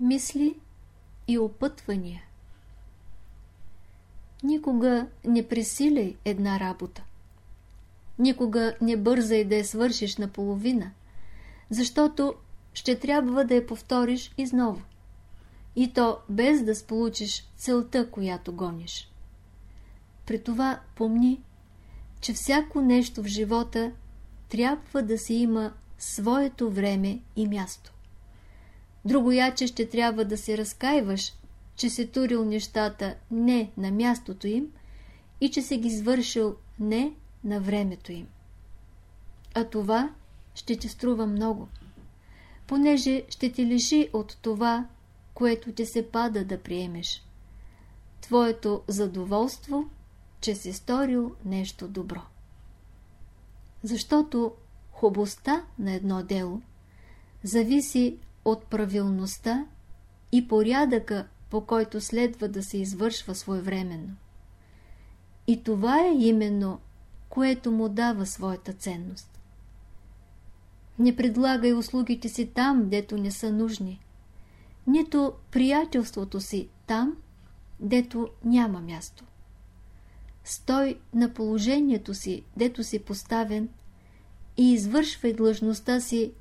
мисли и опътвания. Никога не пресиляй една работа. Никога не бързай да я свършиш наполовина, защото ще трябва да я повториш изново. И то без да сполучиш целта, която гониш. При това помни, че всяко нещо в живота трябва да си има своето време и място. Другояче ще трябва да се разкаиваш, че се турил нещата не на мястото им и че се ги извършил не на времето им. А това ще ти струва много, понеже ще ти лиши от това, което ти се пада да приемеш. Твоето задоволство, че си сторил нещо добро. Защото хубостта на едно дело зависи от правилността и порядъка, по който следва да се извършва своевременно. И това е именно, което му дава своята ценност. Не предлагай услугите си там, дето не са нужни, нито приятелството си там, дето няма място. Стой на положението си, дето си поставен и извършвай длъжността си,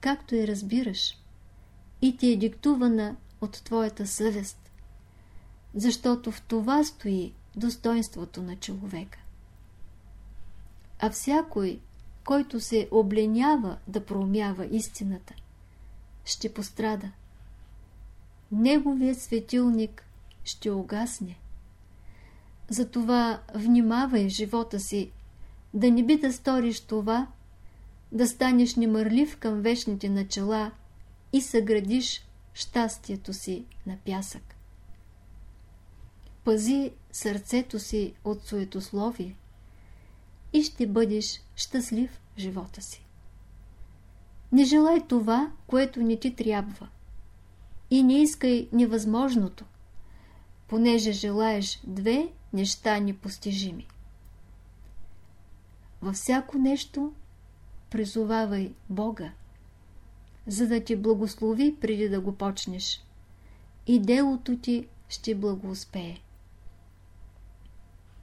както я разбираш и ти е диктувана от твоята съвест, защото в това стои достоинството на човека. А всякой, който се обленява да проумява истината, ще пострада. Неговият светилник ще огасне. Затова внимавай живота си, да не би да сториш това, да станеш немърлив към вечните начала и съградиш щастието си на пясък. Пази сърцето си от суетословие и ще бъдеш щастлив в живота си. Не желай това, което не ти трябва и не искай невъзможното, понеже желаеш две неща непостижими. Във всяко нещо призовавай Бога за да ти благослови преди да го почнеш. И делото ти ще благоуспее.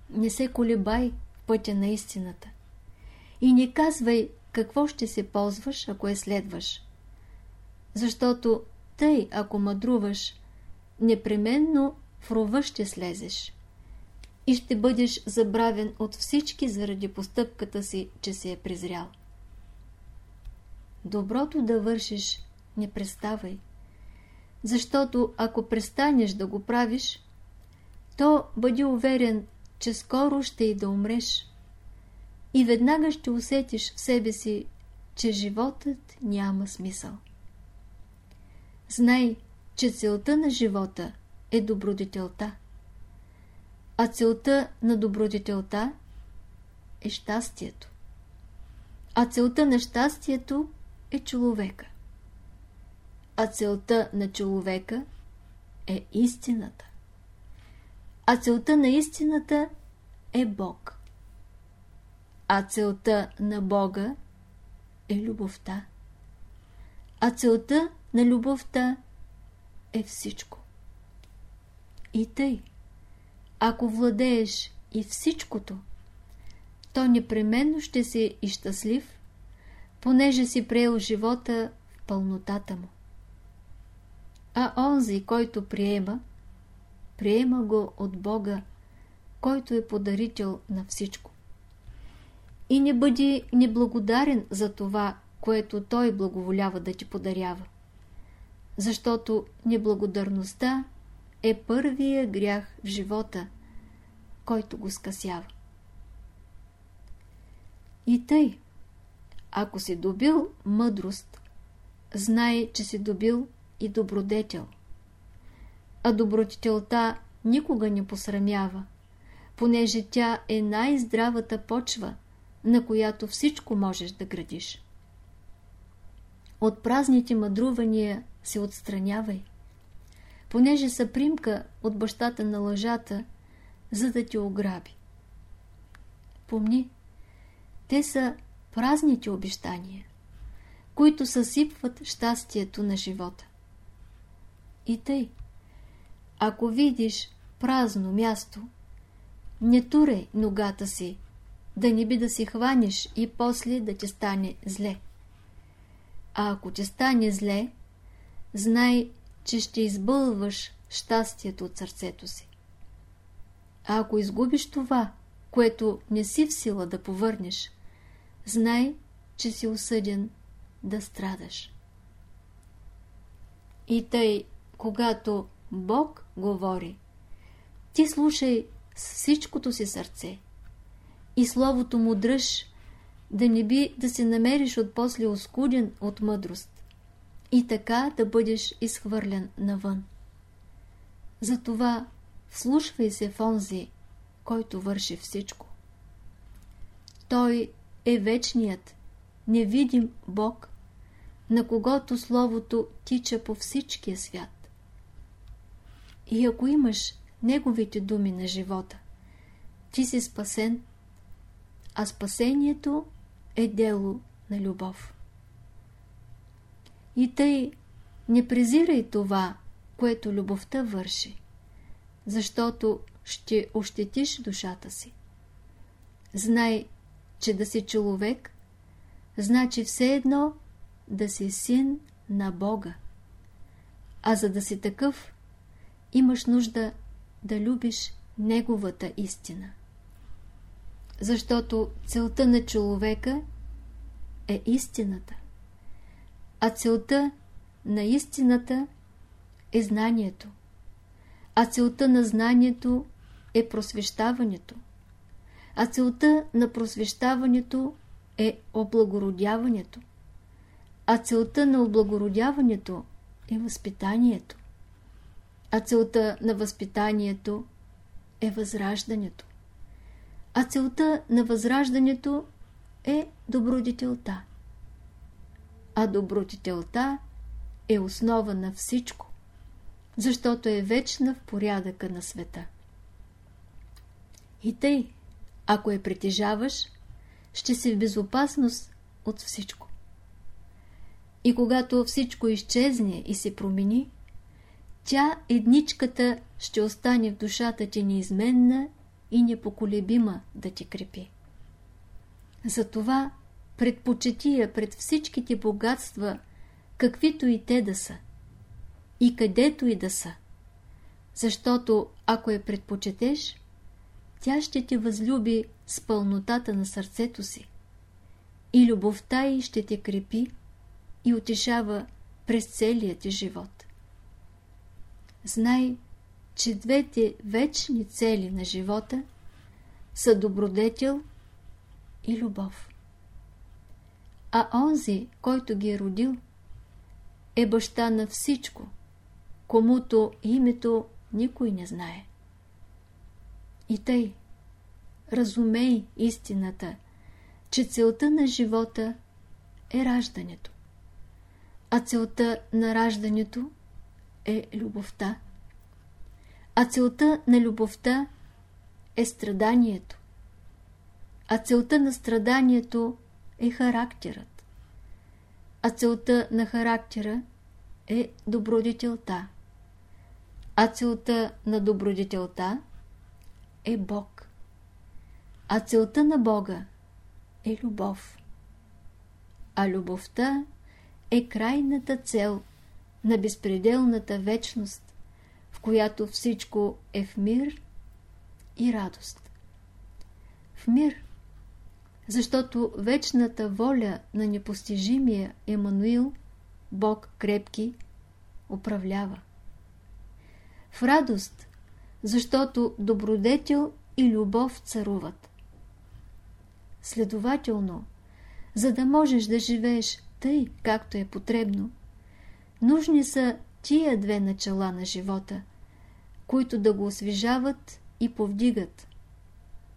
Не се колебай в пътя на истината. И не казвай какво ще се ползваш, ако я следваш. Защото тъй, ако мъдруваш, непременно в рова ще слезеш. И ще бъдеш забравен от всички заради постъпката си, че се е презрял. Доброто да вършиш не преставай. Защото ако престанеш да го правиш, то бъди уверен, че скоро ще и да умреш. И веднага ще усетиш в себе си, че животът няма смисъл. Знай, че целта на живота е добродетелта, а целта на добродетелта е щастието. А целта на щастието е човека. А целта на човека е истината. А целта на истината е Бог. А целта на Бога е любовта. А целта на любовта е всичко. И тъй, ако владееш и всичкото, то непременно ще си и щастлив понеже си приел живота в пълнотата му. А онзи, който приема, приема го от Бога, който е подарител на всичко. И не бъди неблагодарен за това, което Той благоволява да ти подарява. Защото неблагодарността е първия грях в живота, който го скъсява. И тъй, ако си добил мъдрост, знай, че си добил и добродетел. А добродетелта никога не посрамява, понеже тя е най-здравата почва, на която всичко можеш да градиш. От празните мъдрувания се отстранявай, понеже са примка от бащата на лъжата, за да ти ограби. Помни, те са празните обещания, които съсипват щастието на живота. И тъй. Ако видиш празно място, не турай ногата си, да не би да си хванеш и после да ти стане зле. А ако ти стане зле, знай, че ще избълваш щастието от сърцето си. А ако изгубиш това, което не си в сила да повърнеш, знай, че си осъден да страдаш. И тъй, когато Бог говори, ти слушай с всичкото си сърце и Словото му дръж, да не би да се намериш от после оскуден от мъдрост и така да бъдеш изхвърлен навън. Затова вслушвай се в онзи, който върши всичко. Той е вечният, невидим Бог, на когото Словото тича по всичкия свят. И ако имаш Неговите думи на живота, ти си спасен, а спасението е дело на любов. И тъй не презирай това, което любовта върши, защото ще ощетиш душата си. Знай, че да си човек, значи все едно да си син на Бога. А за да си такъв, имаш нужда да любиш Неговата истина. Защото целта на човека е истината, а целта на истината е знанието, а целта на знанието е просвещаването, а целта на просвещаването е облагородяването, а целта на облагородяването е възпитанието, а целта на възпитанието е възраждането, а целта на възраждането е добродетелта, а добродетелта е основа на всичко, защото е вечна в порядъка на света. И тъй, ако я притежаваш, ще си в безопасност от всичко. И когато всичко изчезне и се промени, тя едничката ще остане в душата ти неизменна и непоколебима да ти крепи. Затова предпочети я пред всичките богатства, каквито и те да са, и където и да са, защото ако я предпочетеш, тя ще те възлюби с пълнотата на сърцето си и любовта й ще те крепи и утешава през целия ти живот. Знай, че двете вечни цели на живота са добродетел и любов. А онзи, който ги е родил, е баща на всичко, комуто името никой не знае. И тъй, разумей истината, че целта на живота е раждането, а целта на раждането е любовта, а целта на любовта е страданието, а целта на страданието е характерът, а целта на характера е добродетелта, а целта на добродетелта е Бог. А целта на Бога е любов. А любовта е крайната цел на безпределната вечност, в която всичко е в мир и радост. В мир, защото вечната воля на непостижимия Емануил, Бог крепки, управлява. В радост, защото добродетел и любов царуват. Следователно, за да можеш да живееш тъй, както е потребно, нужни са тия две начала на живота, които да го освежават и повдигат,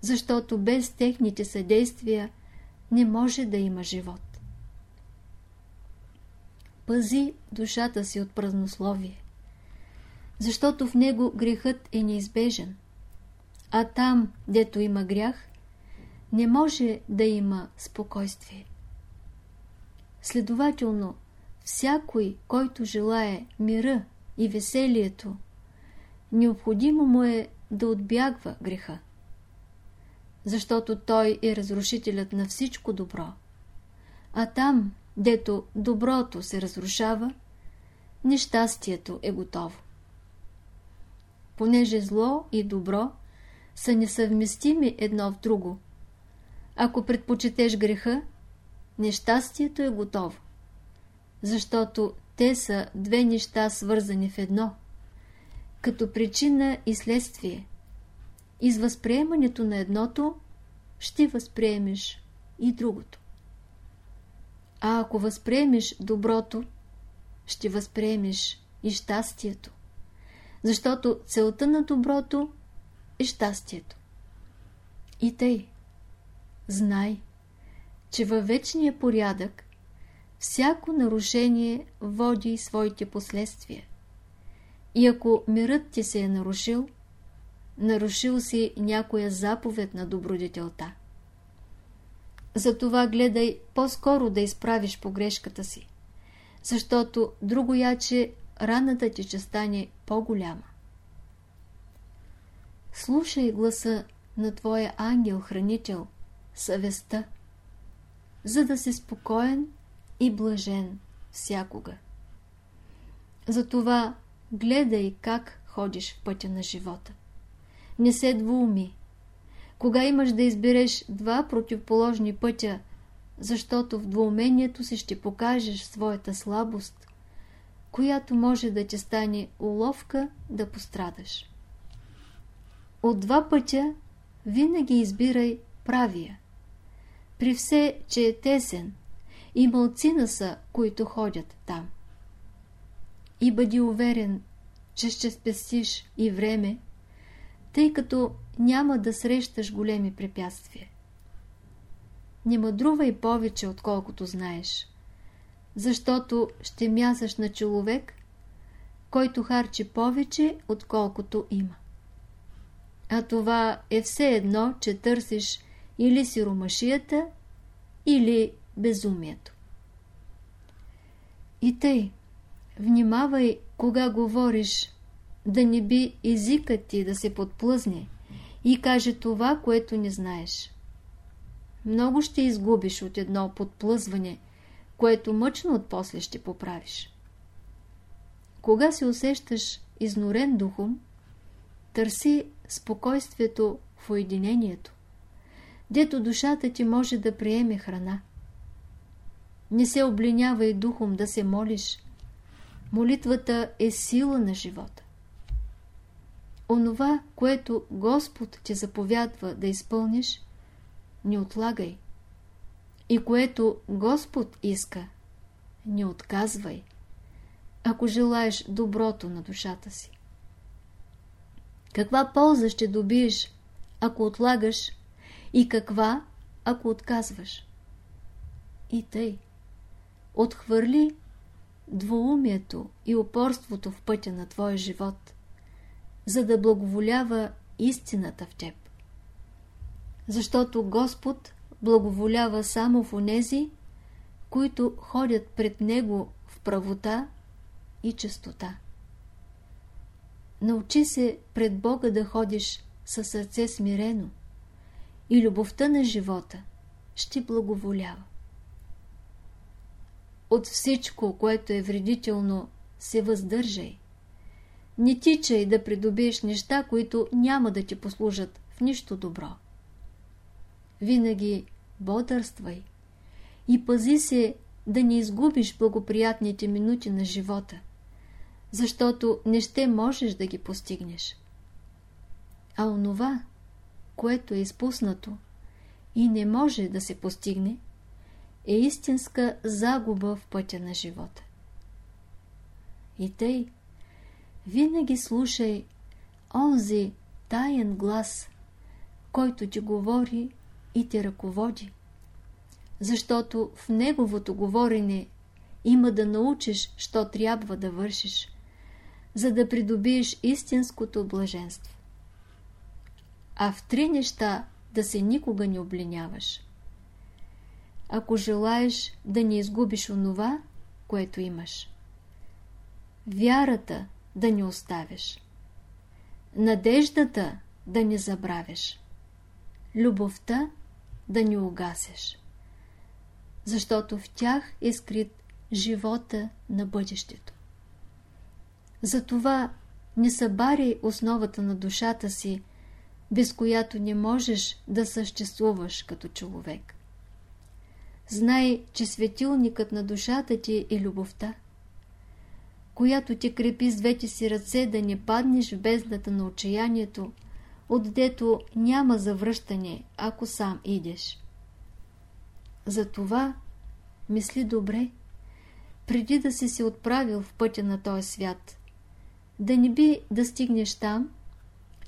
защото без техните съдействия не може да има живот. Пази душата си от празнословие защото в него грехът е неизбежен. А там, дето има грях, не може да има спокойствие. Следователно, всякой, който желае мира и веселието, необходимо му е да отбягва греха. Защото той е разрушителят на всичко добро. А там, дето доброто се разрушава, нещастието е готово. Понеже зло и добро са несъвместими едно в друго, ако предпочетеш греха, нещастието е готово, защото те са две неща свързани в едно, като причина и следствие. И с възприемането на едното ще възприемеш и другото. А ако възприемеш доброто, ще възприемеш и щастието, защото целта на доброто е щастието. И тъй, знай, че във вечния порядък всяко нарушение води своите последствия. И ако мирът ти се е нарушил, нарушил си някоя заповед на добродетелта. Затова гледай по-скоро да изправиш погрешката си, защото другояче раната ти ще стане по-голяма. Слушай гласа на твоя ангел-хранител, съвестта, за да си спокоен и блажен всякога. Затова гледай как ходиш в пътя на живота. Не се двуми. Кога имаш да избереш два противоположни пътя, защото в двоумението си ще покажеш своята слабост, която може да ти стане уловка да пострадаш. От два пътя винаги избирай правия. При все, че е тесен, и мълцина са, които ходят там. И бъди уверен, че ще спестиш и време, тъй като няма да срещаш големи препятствия. Не мъдрувай повече, отколкото знаеш, защото ще мязаш на човек, който харчи повече, отколкото има. А това е все едно, че търсиш или сиромашията, или безумието. И тъй, внимавай, кога говориш, да не би езикът ти да се подплъзне и каже това, което не знаеш. Много ще изгубиш от едно подплъзване, което мъчно отпосле ще поправиш. Кога се усещаш изнорен духом, търси спокойствието в уединението, дето душата ти може да приеме храна. Не се облинявай духом да се молиш. Молитвата е сила на живота. Онова, което Господ ти заповядва да изпълниш, не отлагай. И което Господ иска, не отказвай, ако желаеш доброто на душата си. Каква полза ще добиеш, ако отлагаш и каква, ако отказваш? И тъй. Отхвърли двоумието и упорството в пътя на твоя живот, за да благоволява истината в теб. Защото Господ благоволява само в онези, които ходят пред Него в правота и чистота. Научи се пред Бога да ходиш със сърце смирено и любовта на живота ще благоволява. От всичко, което е вредително, се въздържай. Не тичай да придобиеш неща, които няма да ти послужат в нищо добро. Винаги бодърствай и пази се да не изгубиш благоприятните минути на живота, защото не ще можеш да ги постигнеш. А онова, което е изпуснато и не може да се постигне, е истинска загуба в пътя на живота. И тъй, винаги слушай онзи таен глас, който ти говори и те ръководи, защото в неговото говорене има да научиш, що трябва да вършиш, за да придобиеш истинското блаженство. А в три неща да се никога не облиняваш – ако желаеш да не изгубиш онова, което имаш. Вярата да не оставиш. Надеждата да не забравяш. Любовта да не угасеш. Защото в тях е скрит живота на бъдещето. Затова не събари основата на душата си, без която не можеш да съществуваш като човек. Знай, че светилникът на душата ти е любовта, която ти крепи с двете си ръце да не паднеш в бездната на отчаянието, отдето няма завръщане, ако сам идеш. Затова мисли добре, преди да си се отправил в пътя на този свят, да не би да стигнеш там,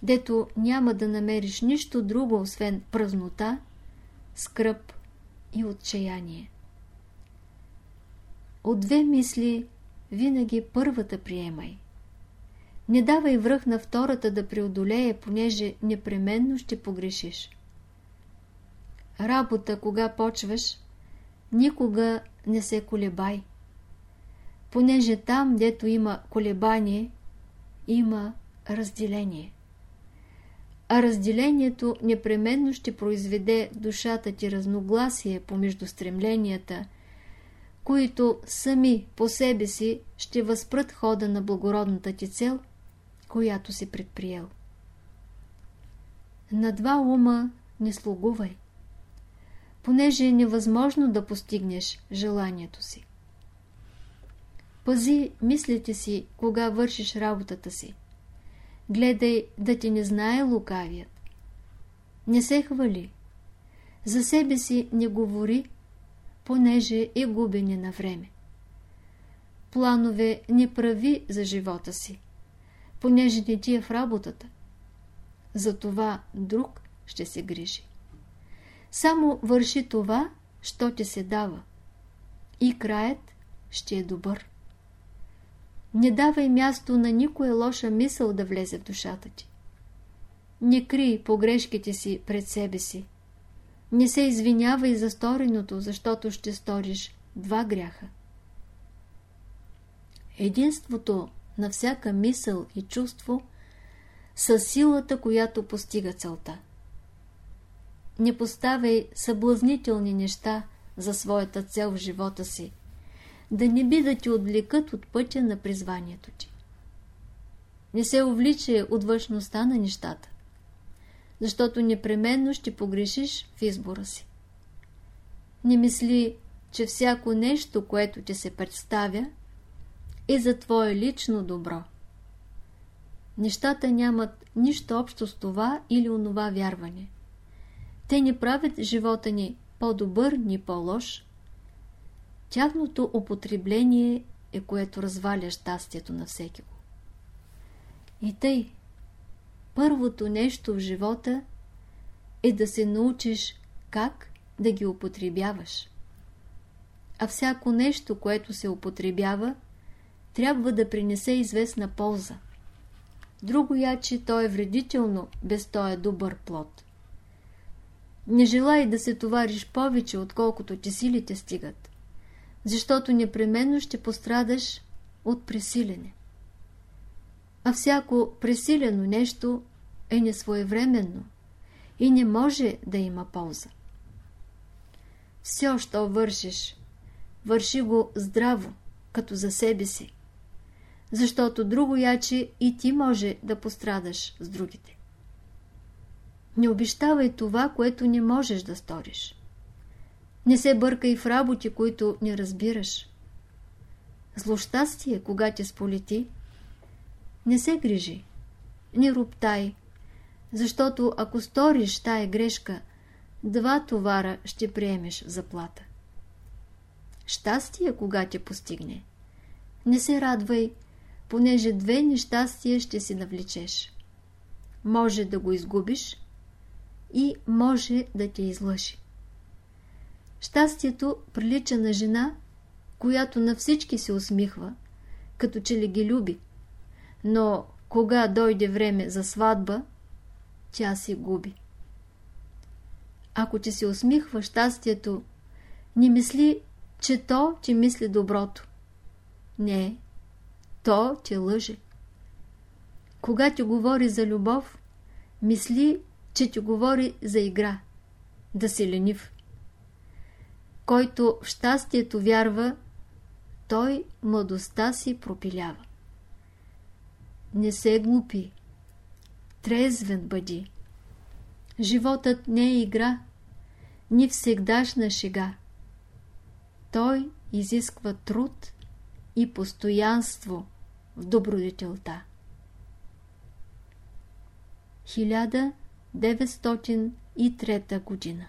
дето няма да намериш нищо друго, освен празнота, скръп и отчаяние. От две мисли винаги първата приемай. Не давай връх на втората да преодолее, понеже непременно ще погрешиш. Работа, кога почваш, никога не се колебай. Понеже там, дето има колебание, има разделение. А разделението непременно ще произведе душата ти разногласие помежду стремленията, които сами по себе си ще възпрат хода на благородната ти цел, която си предприел. На два ума не слугувай, понеже е невъзможно да постигнеш желанието си. Пази мислите си, кога вършиш работата си. Гледай да ти не знае лукавият. Не се хвали. За себе си не говори, понеже е губене на време. Планове не прави за живота си, понеже не ти е в работата. За това друг ще се грижи. Само върши това, що ти се дава. И краят ще е добър. Не давай място на никоя лоша мисъл да влезе в душата ти. Не крий погрешките си пред себе си. Не се извинявай за стореното, защото ще сториш два гряха. Единството на всяка мисъл и чувство са силата, която постига целта. Не поставяй съблазнителни неща за своята цел в живота си, да не би да ти отвлекат от пътя на призванието ти. Не се увличай от външността на нещата, защото непременно ще погрешиш в избора си. Не мисли, че всяко нещо, което ти се представя, е за твое лично добро. Нещата нямат нищо общо с това или онова вярване. Те не правят живота ни по-добър, ни по-лош, Тяхното употребление е което разваля щастието на всеки го. И тъй, първото нещо в живота е да се научиш как да ги употребяваш. А всяко нещо, което се употребява, трябва да принесе известна полза. Друго яче то е вредително, без той е добър плод. Не желай да се товариш повече, отколкото ти силите стигат защото непременно ще пострадаш от пресилене. А всяко пресилено нещо е несвоевременно и не може да има полза. Все, що вършиш, върши го здраво, като за себе си, защото друго яче и ти може да пострадаш с другите. Не обещавай това, което не можеш да сториш. Не се бъркай в работи, които не разбираш. Злощастие, кога ти сполети, не се грижи, не руптай, защото ако сториш тая грешка, два товара ще приемеш заплата. Щастие, кога ти постигне, не се радвай, понеже две нещастия ще си навлечеш. Може да го изгубиш и може да те излъжи. Щастието прилича на жена, която на всички се усмихва, като че ли ги люби. Но кога дойде време за сватба, тя се губи. Ако ти се усмихва щастието, не мисли, че то ти мисли доброто. Не, то ти лъже. Когато говори за любов, мисли, че ти говори за игра, да си ленив. Който в щастието вярва, той младостта си пропилява. Не се глупи, трезвен бъди. Животът не е игра, ни всегдашна шега. Той изисква труд и постоянство в добродетелта. 1903 година